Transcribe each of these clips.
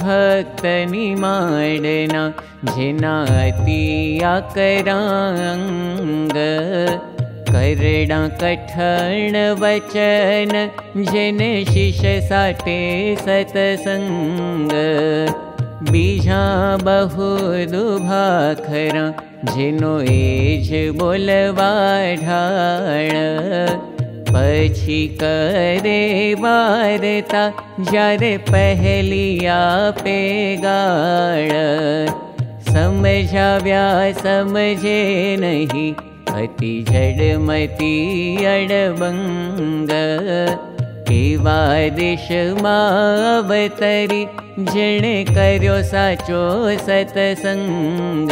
भक्तनि माडना जिनातिया करांग करडा कठण वचन जिन शिष साटे सतसंग बीजा बहु दुभाखरा जिनो एज बोलवा ढाण पछी करे वारता जरे पहलिया पे गाड़ समझाव्या समझे नहीं अति जड़मती अड़बंग केवा दिश कर्यो साचो सतसंग।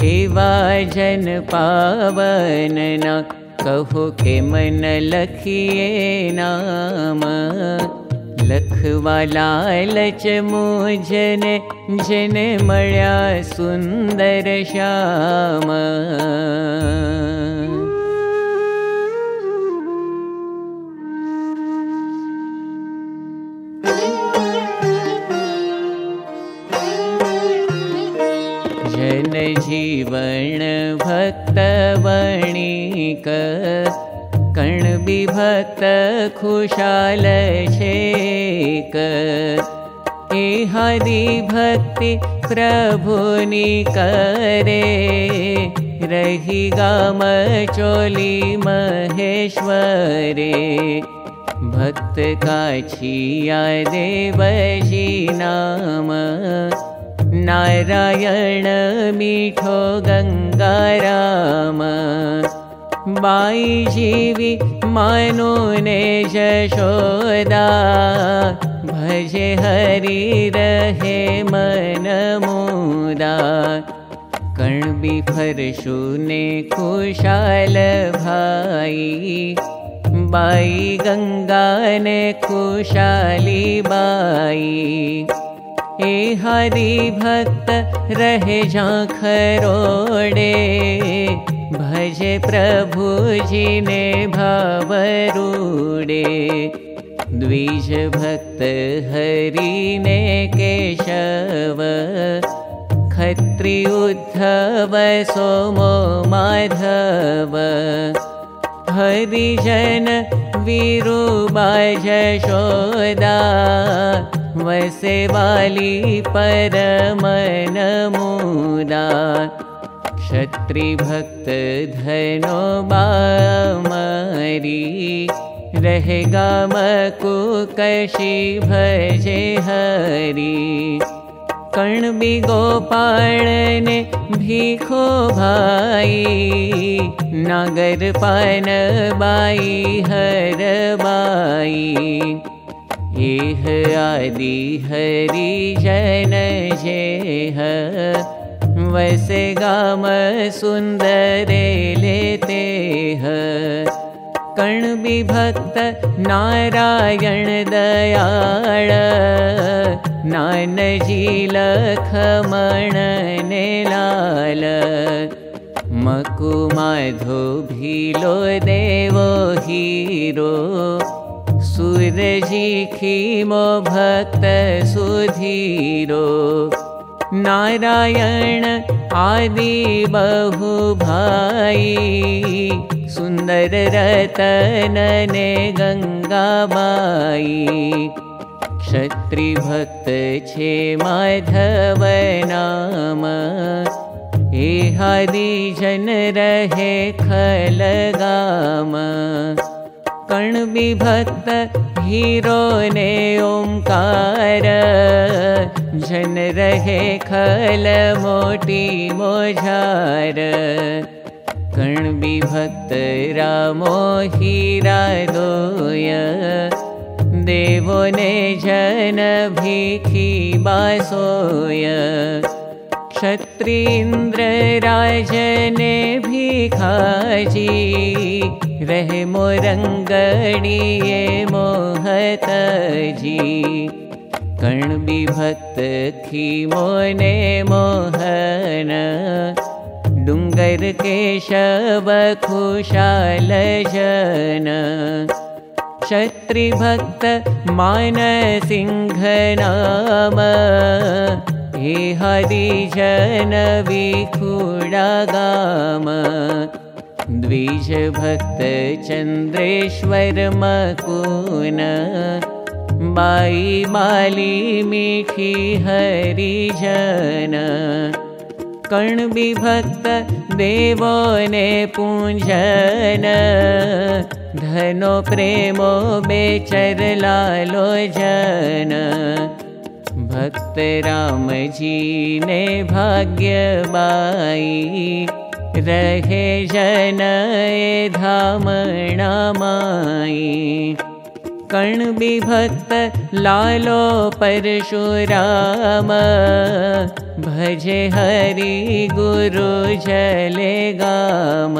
केवा जन पावनना कहो के मन लखिए नाम। लखवा मुझन जन मया सुंदर श्याम वणिक कण विभक्त खुशाल छेक ए हरि भक्ति प्रभुनि करे रही गाम चोली महेश्वरे। भक्त काछिया देवजी नाम। नारायण मीठो गङ्गाराम बाई जीवी मानो ने जशोदा। भजे हरि रहे मन मुदा। कण बिफरशु ने कुशाल भाई। बाई गंगा ने कुशाली बाई। ए हरि भक्त रहे झाखरोडे भजे प्रभु जी ने भावरूडे। द्विज भक्त हरि ने केशव। खत्री उद्धव सोमो माधव। हरिजन जशोदा वसे वाली परमन क्षत्रि भक्त धनो बामरी। रहेगा मकु कशी भजे हरी। बि गोपाळने भीखो भाई। नागर पान बाई हर बाई। एह आदि हरि जन जेह वैसे गाम सुन्दरे लेते विभक्त नारायण दयाळ नानजी लखमण ने लाल मकु माधो भीलो देवो हीरो सूरजी खीमो भक्त सुधीरो नारायण आदि बहु भाई सुन्दर रतन ने गङ्गाबाई क्षत्रि भक्त छे माधव नाम। ए हरि जन रहे खलगाम कण विभक्त हीरो ने ओंकार। जन रहे खल मोटी मोझार। कण विभक्त रामो हीरा दोय। देवो ने जन भीखी बासोय क्षत्रीन्द्र राजने भिखाजी रहे मोरङ्गणिये मोह जी कर्णबी भक्त खी मोने मोहन डुंगर केशव खुशाल जन। क्षत्रिभक्त मान सिंह नाम हे हरिजन विखुडा गाम द्विजभक्त चन्द्रेश्वर मकुन माली मीठी हरिजन कर्णविभक्त देवो ने पूजन धनो प्रेमो बेचर लालो जन भक्त राम जी ने भाग्य बाई रहे जन धामणा माई कर्ण विभक्त लालो परशुराम। भजे हरि गुरु जले गाम।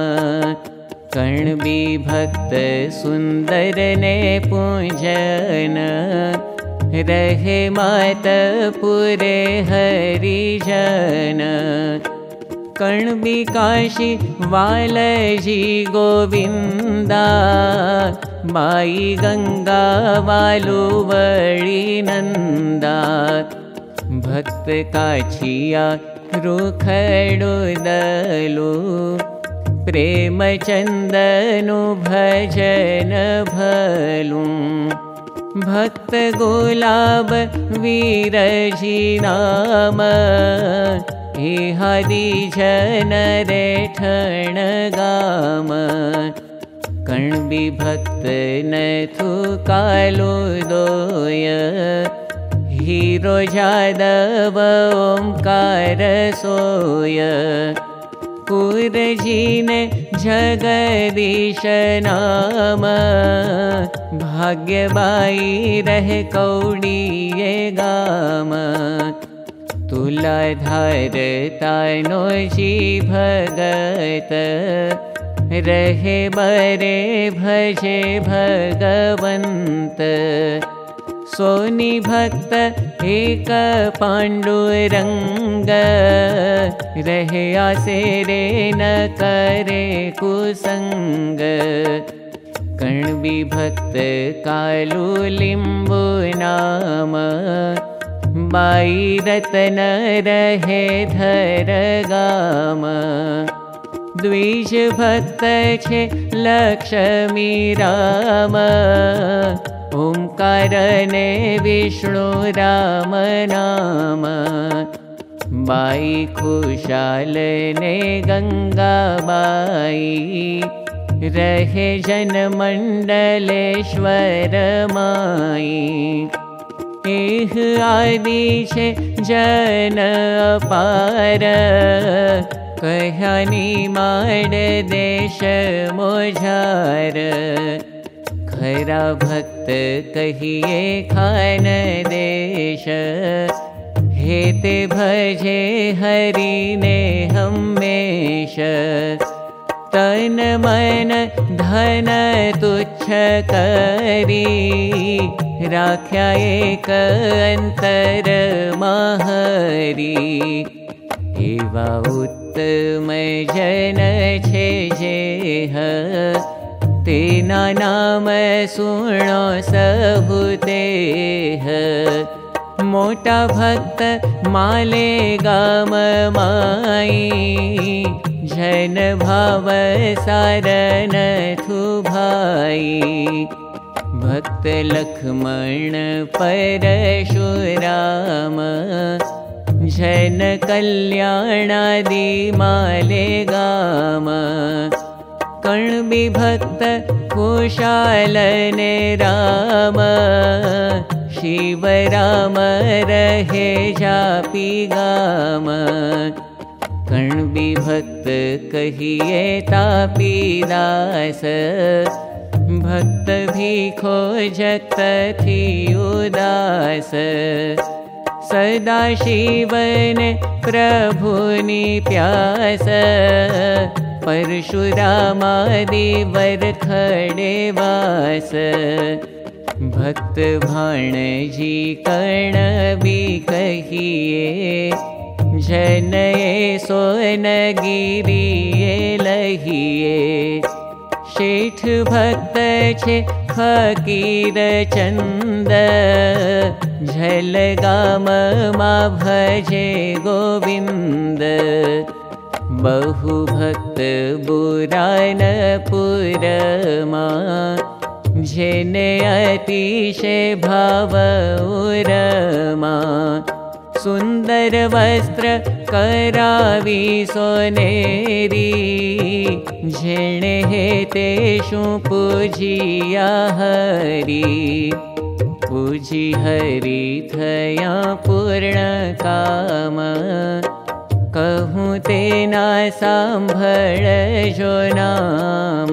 कर्ण विभक्त सुन्दर ने पूजन रहे मात पुरे हरिजन कर्णविकाशी वालजी गोविन्दा। माई गङ्गा वालुवळि नन्दा भक्त काछिया रुखडुदलु प्रेमचन्दनु भजन भलु भक्त गुलाब वीरजी नाम। हरिजन रेठण गाम। कण्विभक्त न थु कालो दोय। हीरो जादव ओंकार सोय पुरजीने जगदीश नाम। भाग्यबाई रह कौडिये गाम। तुलाधारतानो जी भगत। रहे बरे भजे भगवन्त सोनि भक्त एक पाण्डुरङ्ग रहे आसेरे न करे कुसङ्ग कण्विभक्त कालु लिम्बु नाम। रहे धर गाम। द्विज भक्त छे लक्ष्मी राम। ओंकार ने विष्णु राम नाम। बाई खुशाल ने गंगा बाई रहे जन एह आदि छे जन अपार। कहानी माड देश मोझार खरा भक्त कहिए खान देश। हेते भजे हरि ने हमेश। तन मन धन तुच्छ करी राख्या एक अंतर महरी। एवा उत्तम जन छे जे तेना नाम सुनो सहुते मोटा भक्त माले गाम माई। जन भाव सारन थु भाई। भक्त लक्ष्मण परशुराम। जन कल्याणादि माले गाम कर्णबि भक्त कुशालने राम। शिव राम रहे जापि गाम। कर्णबि भक्त कहिए तापी दास। भक्त भीखो जगत उदास। सदा शिवन प्रभुनि प्यास परशुरामादि वर खडे वास। भक्त भाणजी कर्णबी कहिए जनये सोनगिरिये लहिए शेठ भक्त छे फकीर चन्द। झलगाम मा भजे गोविन्द बहु भक्त बुरान पुरमा जेने अतिशे भाव उरमा। सुन्दर वस्त्र करावी सोनेरी झेणे हेतेषु पूजिया हरि पूजी हरि थया पूर्ण काम कहूँ तेना सांभळ जो नाम।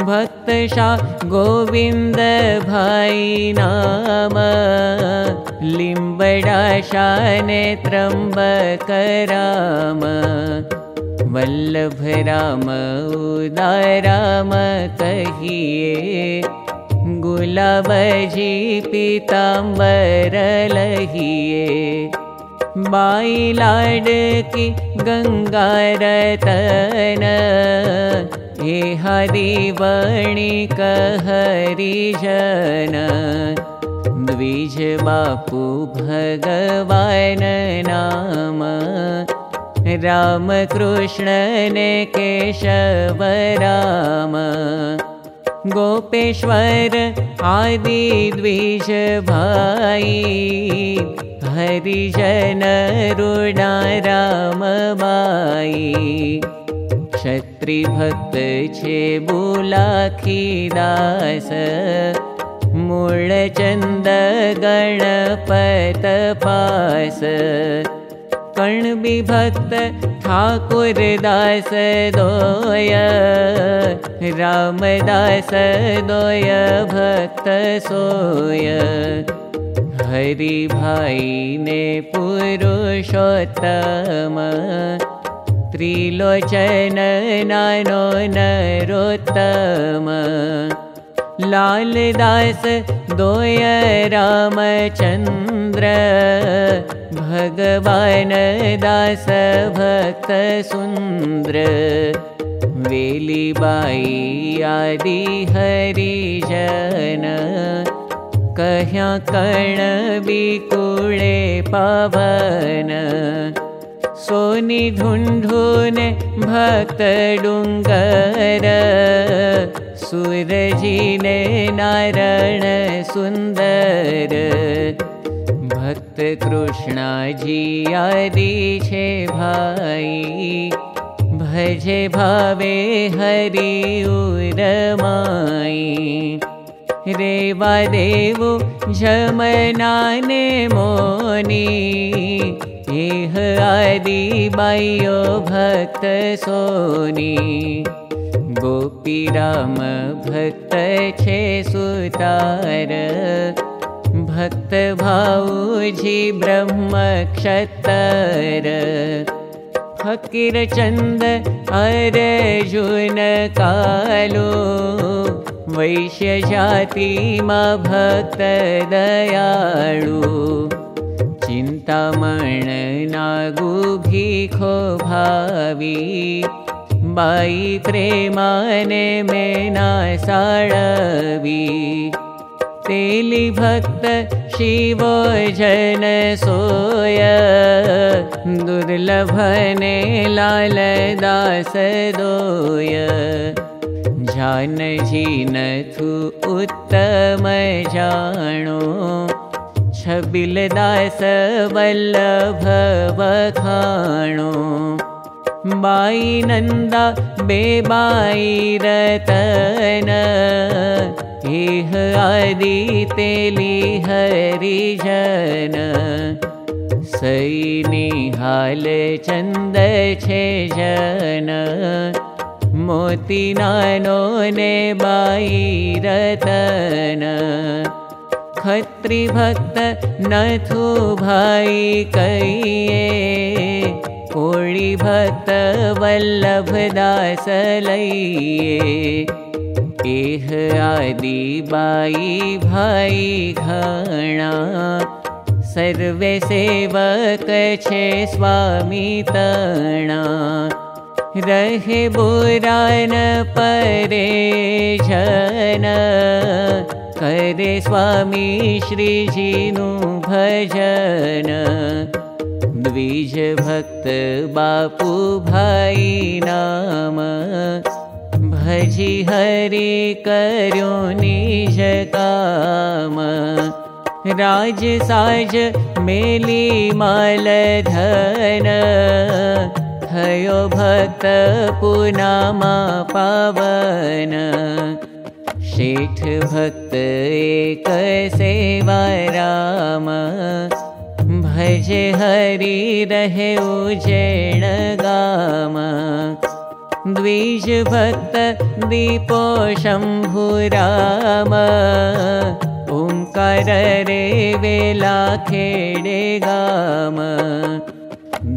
भक्त शाह गोविन्द भाई नाम। लिम्बडा शाने त्र्यम्बक राम। वल्लभ राम उदाराम कहिए गुलाबजी पीताम्बर लहिए लाड की गंगा रतन वणि कहरि जन। द्विज बापू ने केशव राम। गोपेश्वर आदि द्विज भाई हरिजन रुणा राम बाई क्षत्रि भक्त छे बुलाखी दास। मूळचन्द गणपत पास। भक्त ठाकुर दास दोय। रामदास दोय भक्त सोय हरि भाई ने पुरुषोत्तम त्रिलोचन नानो नरोत्तम लालदास दोय रामचन्द्र भगवान दास भक्त सुन्द्र वेलिबाई आदि हरिजन कह्या कर्ण विकुळे पावन। सोनी भक्त डुंगर। सूरजी ने नारायण सुंदर भक्त कृष्णा छे भाई। भजे भावे हरि उरमाई रेवा देवो जमनाने मोनी। आदि बायो भक्त सोनी। गोपी राम भक्त छे सुतार। भक्त भाऊजी ब्रह्म क्षतर फकीर चन्द अर्जुन कालो वैश्य जाति मा भक्त दयाळु चिन्तामण नागु भीखो भावी बाई प्रेमाने मेना साळवी तेली भक्त शिवो जन सोय दुर्लभने लाल दास दोय जानजी नथु उत्तम जाणो दास वल्लभ नन्दा बेबाई रतन। इह आदि तेली हरिजन सैनी हाल चन्द छे जन मोती नानो ने बाई रतन। भाई कहिए। कोळी भक्त वल्लभ दास लइए एह आदि बाई भाई घणा। सर्वे सेवक छे स्वामी तणा रहे परे जन करे स्वामी श्रीजीनु भजन। द्विज भक्त बापू भाई नाम। भजी हरि कर्यो निज काम। राज साज मेली माल धन थयो भक्त पुनामा पावन। शेठ भक्त एक सेवा राम। भजे हरि रहे उजेण गाम। द्विज भक्त दीपो शम्भुराम खेडे गाम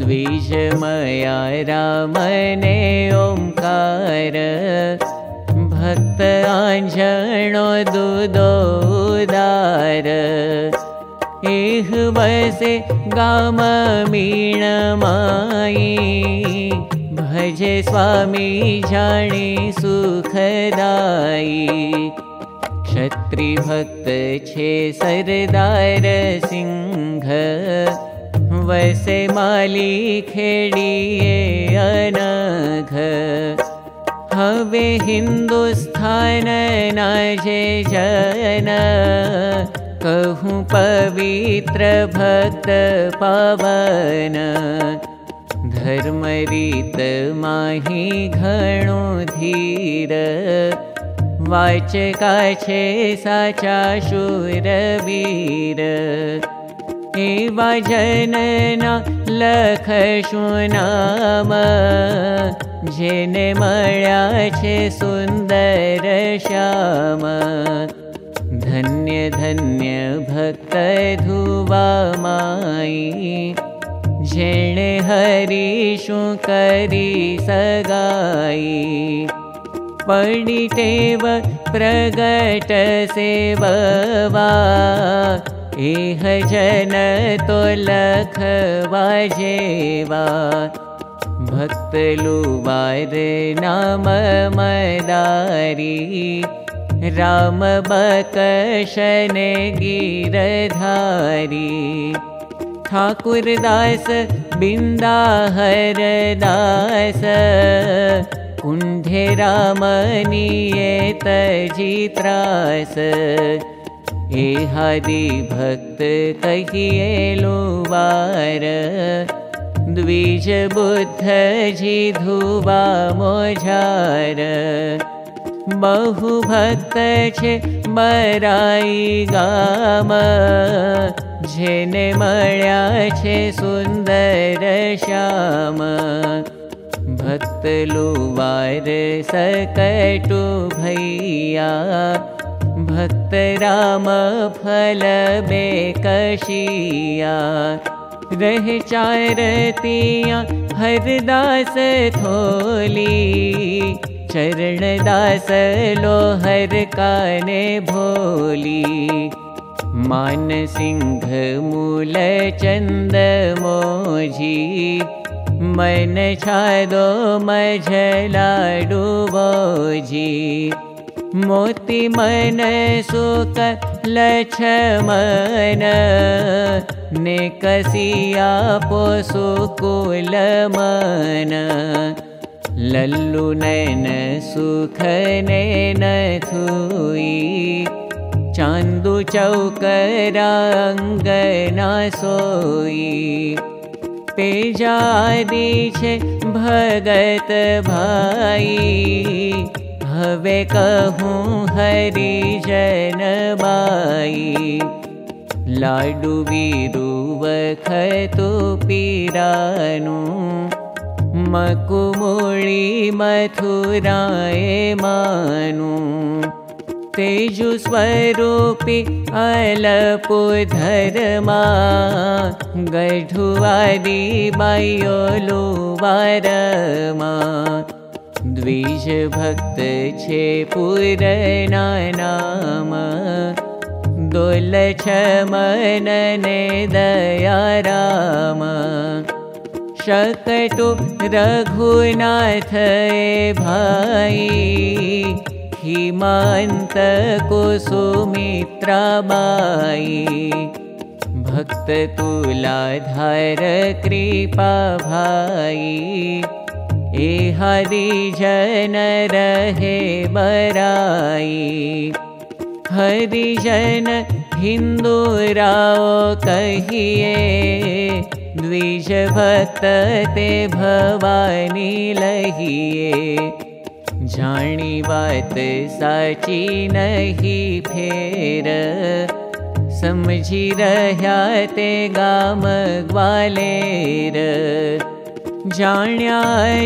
मया रामने ओङ्कार भक्त आञ्जणो दुदोदार एह बसे गाम मीण माई। भजे स्वामी जाणी सुखदाई क्षत्रि भक्त छे सरदार सिंह वसे माली खेड़िए अनघ। हवे हिन्दुस्थान नाजे जन। कहूँ पवित्र भक्त पावन। धर्मरीत माही घणो धीर। वाचका छे साचा शूरवीर जनना नाम। जेने मळ्या छे सुन्दर श्याम। धन्य धन्य भक्त धुवा माई। जेणे हरिषु करी सगाई। पडी टेव प्रगट सेववा जन तो लखवा जेवा भक्त लुवार नाम मदारी। राम बकशने गिरधारी ठाकुरदास बिन्दा हरदास कुण्ढे रामनीये तजित्रास एहादि भक्त कहिए लुवार द्विज बुद्ध जी धुवा मोझार। बहु भक्त छे बराई गाम जेने मळ्या छे सुन्दर श्याम। भक्त लुवार सकटु भैया भक्त राम फल बेकशिया रह चारतिया हरदास थोली। चरणदास लोहर काने भोली। मान सिंह मूल चंद मोजी मन छादो बोजी मोती मन लक्ष्मण ने कसिया पोसुकुल मन। लल्लु नैन सुख नैन थुई। चांदु चौकरांगना सोई। तेजादी छे भगत भाई हवे हरि जन बाई लाडू वीरू वखतु पीरानु। मकुमुळी मथुराए मानु। तेजु स्वरूपी अलपु धर्मा। गढुवादी बायोलु वारमा द्विज भक्त छे पूरना नाम दोल छ मनने दया राम शकतु रघुनाथ भाई हिमान्त कुसुमित्रा बाई। भक्त तुलाधार कृपा भाई ए हरिजन रहे बराई। हरिजन हिन्दू राव कहिए द्विज भक्त ते भवानी लहिए। जानी बात साची नहीं फेर समझी रह्या ते गाम ग्वालेर जाण्या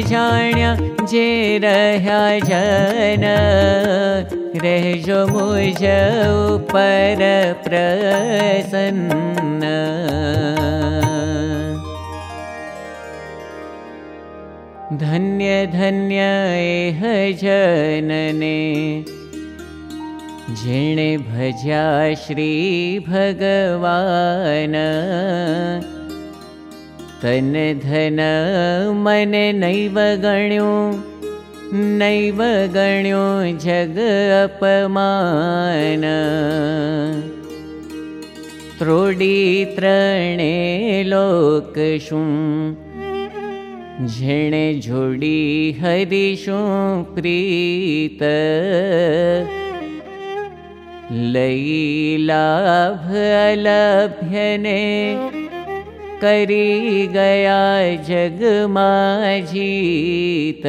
जाण्या जे रह्या जन रहजो मुझ ऊपर प्रसन्न। धन्य धन्य एह जनने जेणे भज्या श्री भगवान तन धन मन नैव गण्यो नैव गण्यो जग अपमान। त्रोडी त्रणे लोकशु झेणे जोडी हरिशु प्रीत। लाभ अलभ्यने करी गया जग जीत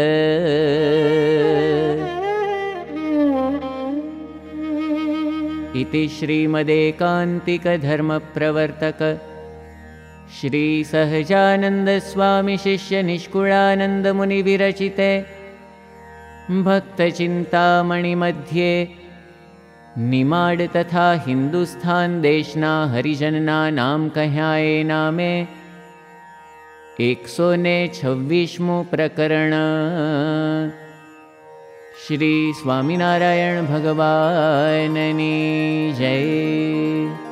इति श्रीमदेकान्तिकधर्मप्रवर्तक श्रीसहजानन्दस्वामिशिष्यनिष्कुळानन्दमुनिविरचिते भक्तचिन्तामणिमध्ये निमाड तथा हिन्दुस्थान देशना हरिजनना नाम कह्याए नामे। एक ने छव्वीसमु प्रकरण। श्री स्वामिनारायण भगवाननी जय